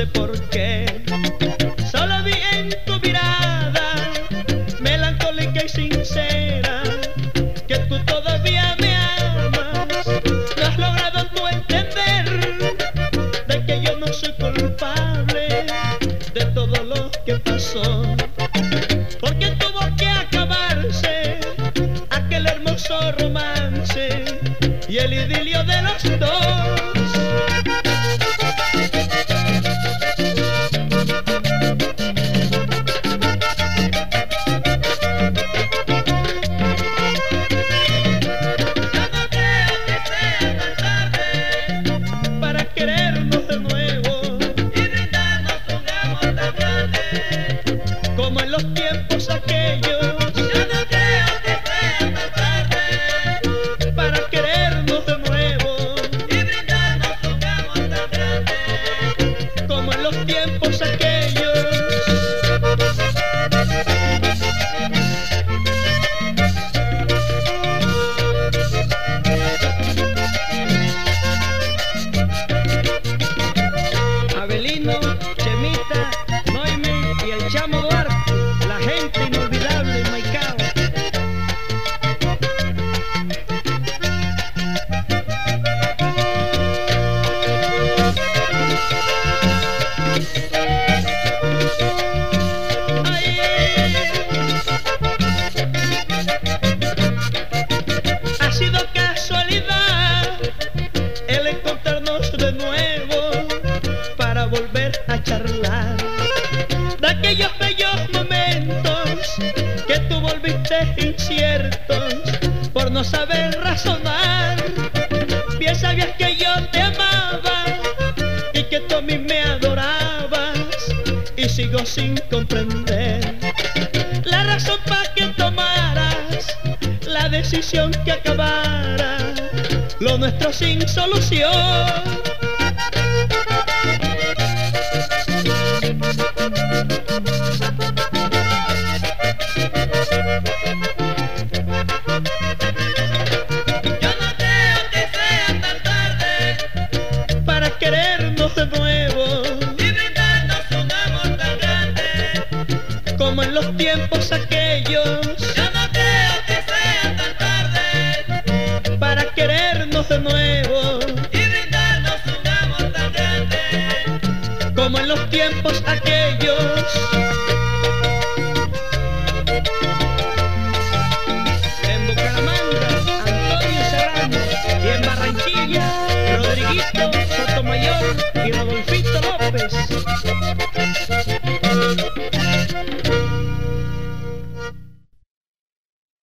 sé por qué. Solo vi en tu mirada, melancólica y sincera, que tú todavía me amas. No has logrado tú entender de que yo no soy culpable de todo lo que pasó. Porque tuvo que acabarse aquel hermoso romance y el idilio de los dos. Inciertos por no saber razonar. Bien sabías que yo te amaba y que tú a mí me adorabas y sigo sin comprender la razón para que tomaras la decisión que acabara lo nuestro sin solución. Querernos de nuevo, y brindarnos un amor tan grande. como en los tiempos aquellos, Yo no creo que sea tan tarde. Para querernos de nuevo, y brindarnos un amor tan grande. como en los tiempos aquellos,